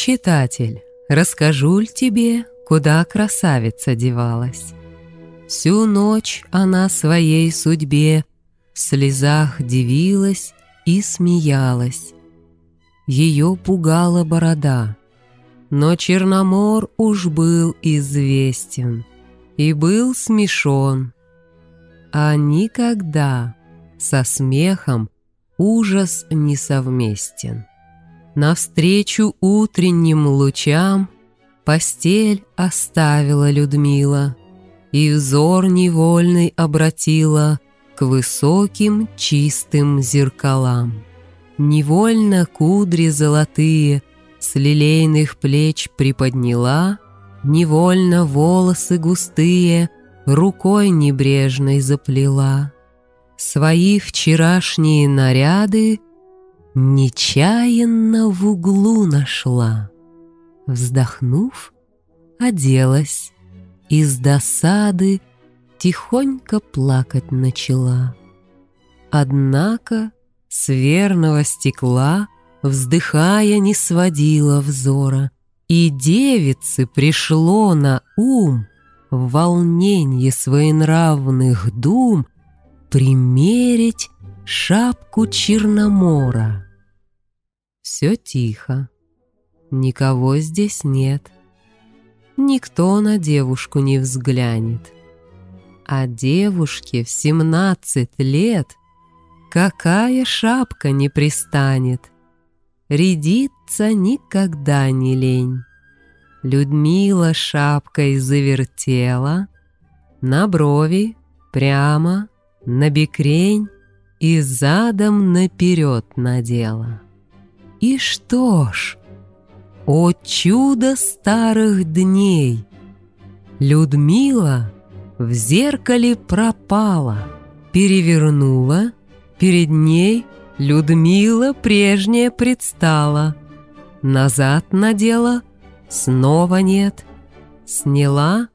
читатель, расскажу ль тебе, куда красавица девалась? Всю ночь она своей судьбе в слезах дивилась и смеялась. Ее пугала борода, но Черномор уж был известен и был смешон. А никогда со смехом ужас не совместен. Навстречу утренним лучам Постель оставила Людмила И взор невольный обратила К высоким чистым зеркалам. Невольно кудри золотые С лилейных плеч приподняла, Невольно волосы густые Рукой небрежной заплела. Свои вчерашние наряды Нечаянно в углу нашла. Вздохнув, оделась, Из досады тихонько плакать начала. Однако с верного стекла, Вздыхая, не сводила взора, И девице пришло на ум В волненье своенравных дум Примерить шапку Черномора. Все тихо, никого здесь нет. Никто на девушку не взглянет. А девушке в семнадцать лет какая шапка не пристанет. Рядиться никогда не лень. Людмила шапкой завертела, На брови, прямо, на бекрень и задом наперед надела. И что ж, о чудо старых дней! Людмила в зеркале пропала, перевернула, перед ней Людмила прежняя предстала. Назад надела, снова нет, сняла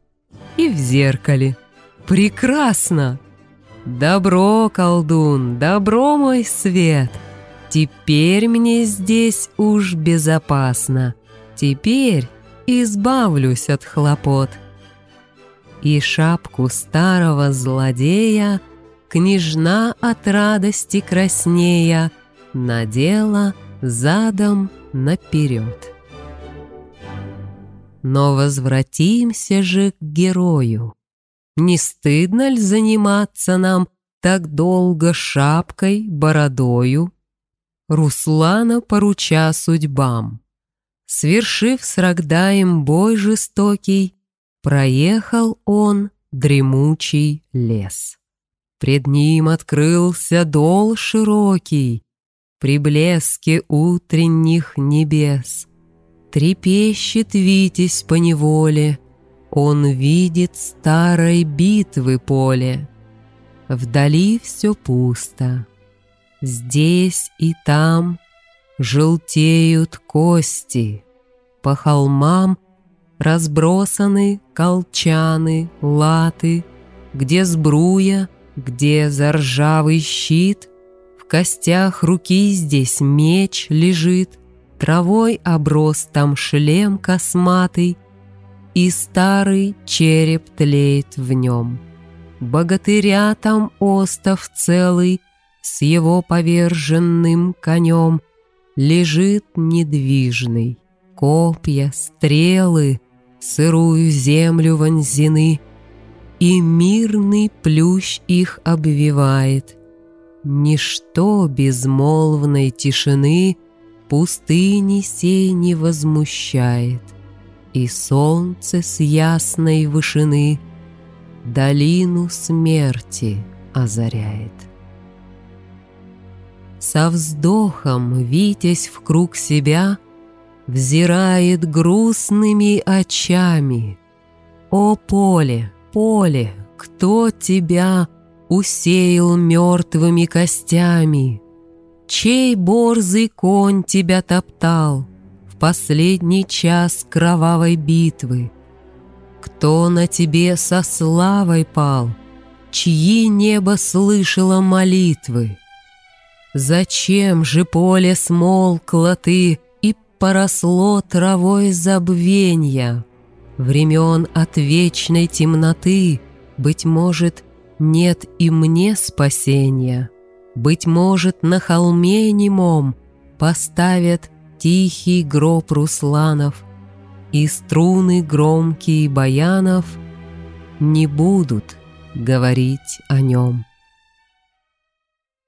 и в зеркале. Прекрасно! Добро, колдун, добро, мой свет. Теперь мне здесь уж безопасно. Теперь избавлюсь от хлопот. И шапку старого злодея Княжна от радости краснея Надела задом наперед. Но возвратимся же к герою. Не стыдно ль заниматься нам так долго шапкой, бородою? Руслана поруча судьбам. Свершив с Рогдаем бой жестокий, Проехал он дремучий лес. Пред ним открылся дол широкий, При блеске утренних небес. Трепещет Витязь по неволе, он видит старой битвы поле. Вдали все пусто. Здесь и там желтеют кости. По холмам разбросаны колчаны, латы, Где сбруя, где заржавый щит, В костях руки здесь меч лежит, Травой оброс там шлем косматый, и старый череп тлеет в нем. Богатыря там остов целый с его поверженным конем лежит недвижный. Копья, стрелы, сырую землю вонзены, и мирный плющ их обвивает. Ничто безмолвной тишины пустыни сей не возмущает и солнце с ясной вышины долину смерти озаряет. Со вздохом Витязь в круг себя взирает грустными очами. О поле, поле, кто тебя усеял мертвыми костями? Чей борзый конь тебя топтал? Последний час кровавой битвы. Кто на тебе со славой пал, чьи небо слышало молитвы? Зачем же поле смолкло ты и поросло травой забвенья, Времен от вечной темноты, Быть может, нет и мне спасения. Быть может, на холме немом Поставят тихий гроб Русланов, И струны громкие баянов Не будут говорить о нем.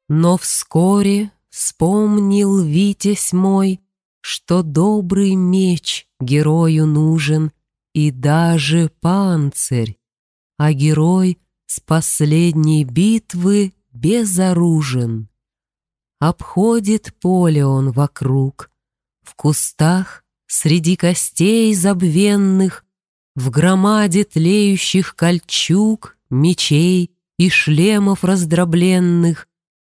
Но вскоре вспомнил Витязь мой, Что добрый меч герою нужен И даже панцирь, а герой С последней битвы безоружен. Обходит поле он вокруг, В кустах, среди костей забвенных, В громаде тлеющих кольчуг, мечей И шлемов раздробленных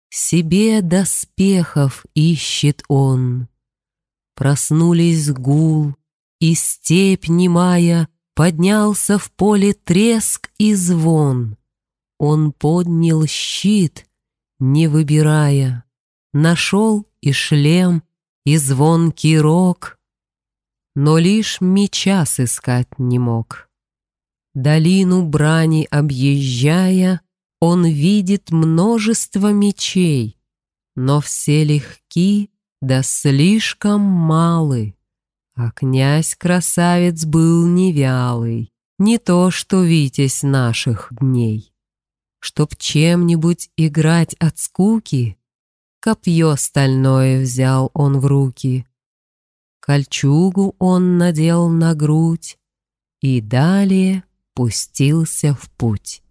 Себе доспехов ищет он. Проснулись гул, и степь немая Поднялся в поле треск и звон. Он поднял щит, не выбирая, Нашел и шлем, и звонкий рог, Но лишь меча сыскать не мог. Долину брани объезжая, Он видит множество мечей, Но все легки да слишком малы. А князь-красавец был невялый, Не то что Витязь наших дней. Чтоб чем-нибудь играть от скуки, Копье стальное взял он в руки. Кольчугу он надел на грудь И далее пустился в путь.